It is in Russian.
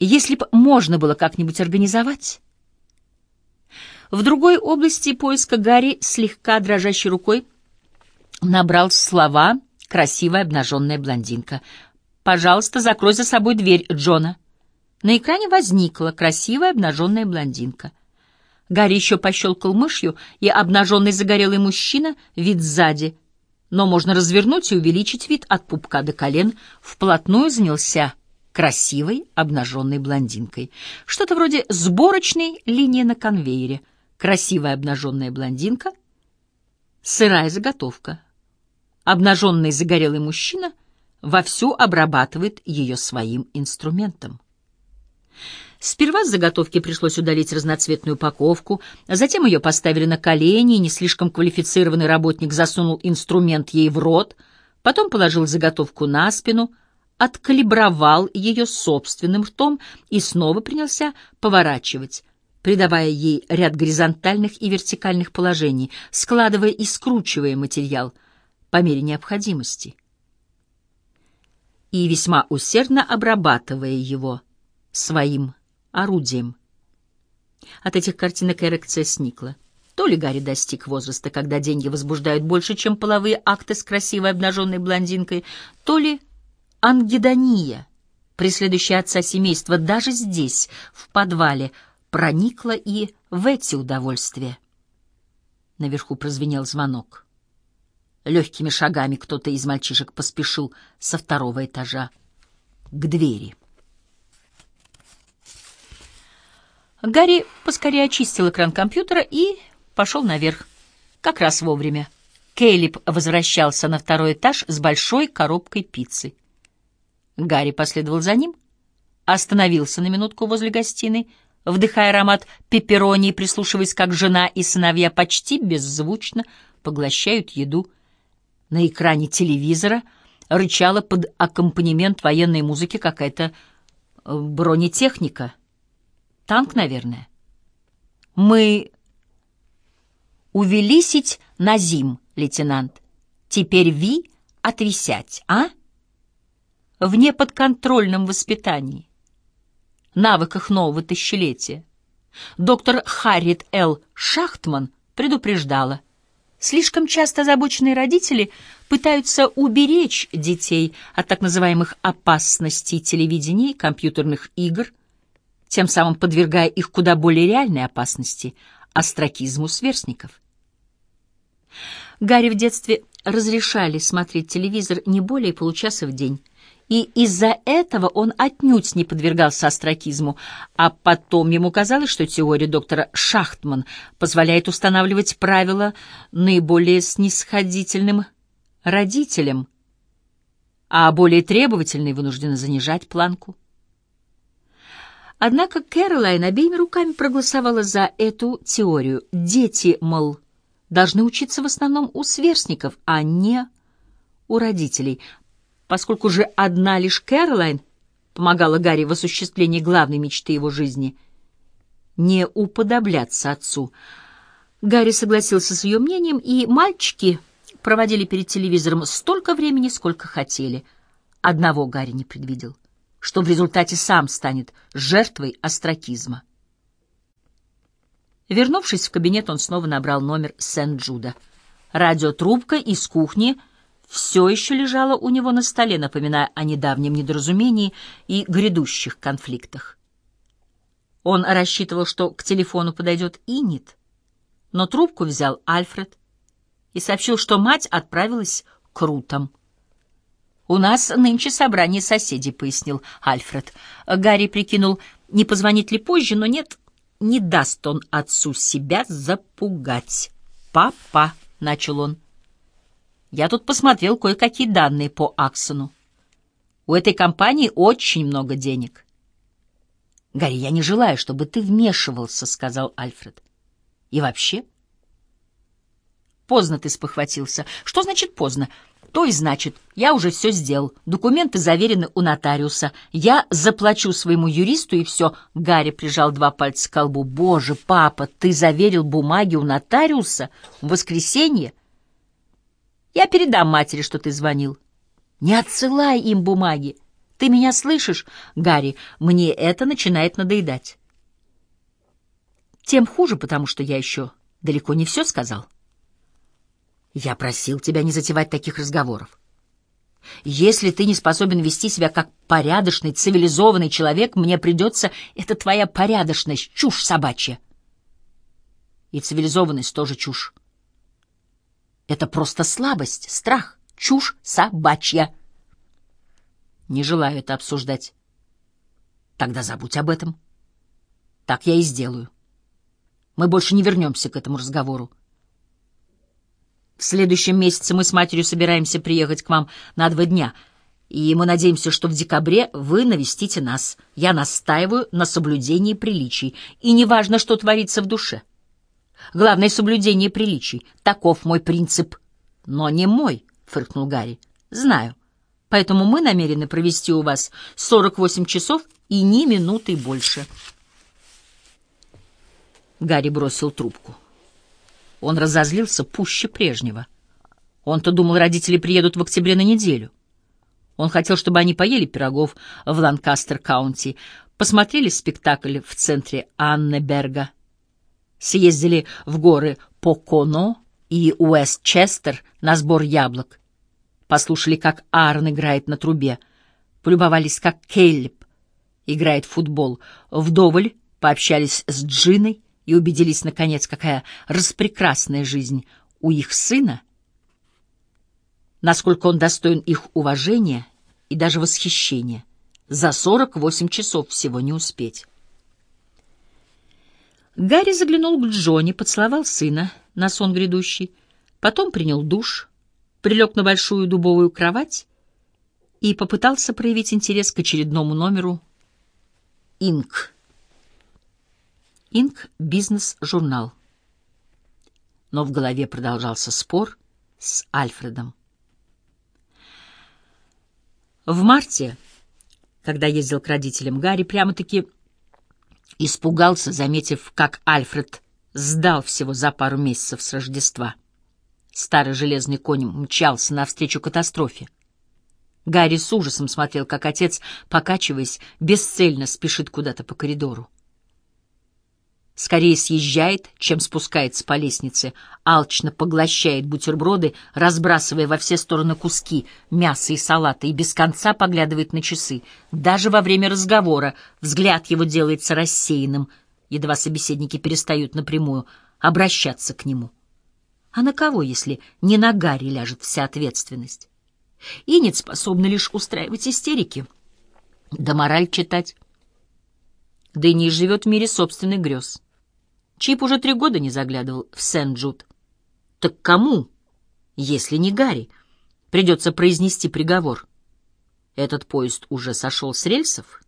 Если б можно было как-нибудь организовать... В другой области поиска Гарри слегка дрожащей рукой набрал слова «красивая обнаженная блондинка». «Пожалуйста, закрой за собой дверь, Джона». На экране возникла красивая обнаженная блондинка. Гарри еще пощелкал мышью, и обнаженный загорелый мужчина, вид сзади. Но можно развернуть и увеличить вид от пупка до колен, вплотную занялся красивой обнаженной блондинкой. Что-то вроде сборочной линии на конвейере — красивая обнаженная блондинка, сырая заготовка. Обнаженный загорелый мужчина вовсю обрабатывает ее своим инструментом. Сперва с заготовки пришлось удалить разноцветную упаковку, затем ее поставили на колени, и не слишком квалифицированный работник засунул инструмент ей в рот, потом положил заготовку на спину, откалибровал ее собственным ртом и снова принялся поворачивать, придавая ей ряд горизонтальных и вертикальных положений, складывая и скручивая материал по мере необходимости и весьма усердно обрабатывая его своим орудием. От этих картинок эрекция сникла. То ли Гарри достиг возраста, когда деньги возбуждают больше, чем половые акты с красивой обнаженной блондинкой, то ли ангидония, преследующая отца семейства даже здесь, в подвале, проникла и в эти удовольствия. Наверху прозвенел звонок. Легкими шагами кто-то из мальчишек поспешил со второго этажа к двери. Гарри поскорее очистил экран компьютера и пошел наверх. Как раз вовремя. Кейлип возвращался на второй этаж с большой коробкой пиццы. Гарри последовал за ним, остановился на минутку возле гостиной, вдыхая аромат пепперони прислушиваясь, как жена и сыновья почти беззвучно поглощают еду. На экране телевизора рычала под аккомпанемент военной музыки какая-то э, бронетехника. Танк, наверное. Мы увелисить на зим, лейтенант. Теперь Ви отвисять, а? В неподконтрольном воспитании навыках нового тысячелетия. Доктор Харриет Л. Шахтман предупреждала, слишком часто озабоченные родители пытаются уберечь детей от так называемых опасностей телевидения и компьютерных игр, тем самым подвергая их куда более реальной опасности — остракизму сверстников. Гарри в детстве разрешали смотреть телевизор не более получаса в день — и из-за этого он отнюдь не подвергался астракизму, а потом ему казалось, что теория доктора Шахтман позволяет устанавливать правила наиболее снисходительным родителям, а более требовательные вынуждены занижать планку. Однако Кэролайн обеими руками проголосовала за эту теорию. Дети, мол, должны учиться в основном у сверстников, а не у родителей, поскольку же одна лишь Кэролайн помогала Гарри в осуществлении главной мечты его жизни — не уподобляться отцу. Гарри согласился с ее мнением, и мальчики проводили перед телевизором столько времени, сколько хотели. Одного Гарри не предвидел, что в результате сам станет жертвой остракизма. Вернувшись в кабинет, он снова набрал номер Сент-Джуда. Радиотрубка из кухни — все еще лежала у него на столе, напоминая о недавнем недоразумении и грядущих конфликтах. Он рассчитывал, что к телефону подойдет Инит, но трубку взял Альфред и сообщил, что мать отправилась к Рутам. «У нас нынче собрание соседей», — пояснил Альфред. Гарри прикинул, не позвонить ли позже, но нет, не даст он отцу себя запугать. «Папа», — начал он, — я тут посмотрел кое-какие данные по Аксону. У этой компании очень много денег. «Гарри, я не желаю, чтобы ты вмешивался», — сказал Альфред. «И вообще?» «Поздно ты спохватился. Что значит поздно?» «То и значит, я уже все сделал. Документы заверены у нотариуса. Я заплачу своему юристу, и все». Гарри прижал два пальца к колбу. «Боже, папа, ты заверил бумаги у нотариуса? В воскресенье?» Я передам матери, что ты звонил. Не отсылай им бумаги. Ты меня слышишь, Гарри? Мне это начинает надоедать. Тем хуже, потому что я еще далеко не все сказал. Я просил тебя не затевать таких разговоров. Если ты не способен вести себя как порядочный, цивилизованный человек, мне придется... Это твоя порядочность, чушь собачья. И цивилизованность тоже чушь. Это просто слабость, страх, чушь собачья. Не желаю это обсуждать. Тогда забудь об этом. Так я и сделаю. Мы больше не вернемся к этому разговору. В следующем месяце мы с матерью собираемся приехать к вам на два дня, и мы надеемся, что в декабре вы навестите нас. Я настаиваю на соблюдении приличий, и неважно, что творится в душе. Главное — соблюдение приличий. Таков мой принцип. Но не мой, — фыркнул Гарри. Знаю. Поэтому мы намерены провести у вас 48 часов и ни минуты больше. Гарри бросил трубку. Он разозлился пуще прежнего. Он-то думал, родители приедут в октябре на неделю. Он хотел, чтобы они поели пирогов в Ланкастер-каунти, посмотрели спектакль в центре Аннеберга, съездили в горы Поконо и Уэстчестер на сбор яблок, послушали, как Аарон играет на трубе, полюбовались, как Келлип играет в футбол, вдоволь пообщались с Джиной, и убедились, наконец, какая распрекрасная жизнь у их сына, насколько он достоин их уважения и даже восхищения. За 48 часов всего не успеть. Гарри заглянул к Джонни, поцеловал сына на сон грядущий, потом принял душ, прилег на большую дубовую кровать и попытался проявить интерес к очередному номеру «Инк». Инк бизнес-журнал. Но в голове продолжался спор с Альфредом. В марте, когда ездил к родителям, Гарри прямо-таки испугался, заметив, как Альфред сдал всего за пару месяцев с Рождества. Старый железный конь мчался навстречу катастрофе. Гарри с ужасом смотрел, как отец, покачиваясь, бесцельно спешит куда-то по коридору скорее съезжает, чем спускается по лестнице, алчно поглощает бутерброды, разбрасывая во все стороны куски мяса и салата, и без конца поглядывает на часы. Даже во время разговора взгляд его делается рассеянным, едва собеседники перестают напрямую обращаться к нему. А на кого, если не на Гарри ляжет вся ответственность? Инет способна лишь устраивать истерики, да мораль читать. Да и не живет в мире собственных грез. Чип уже три года не заглядывал в Сент-Джуд. Так кому, если не Гарри, придется произнести приговор? Этот поезд уже сошел с рельсов?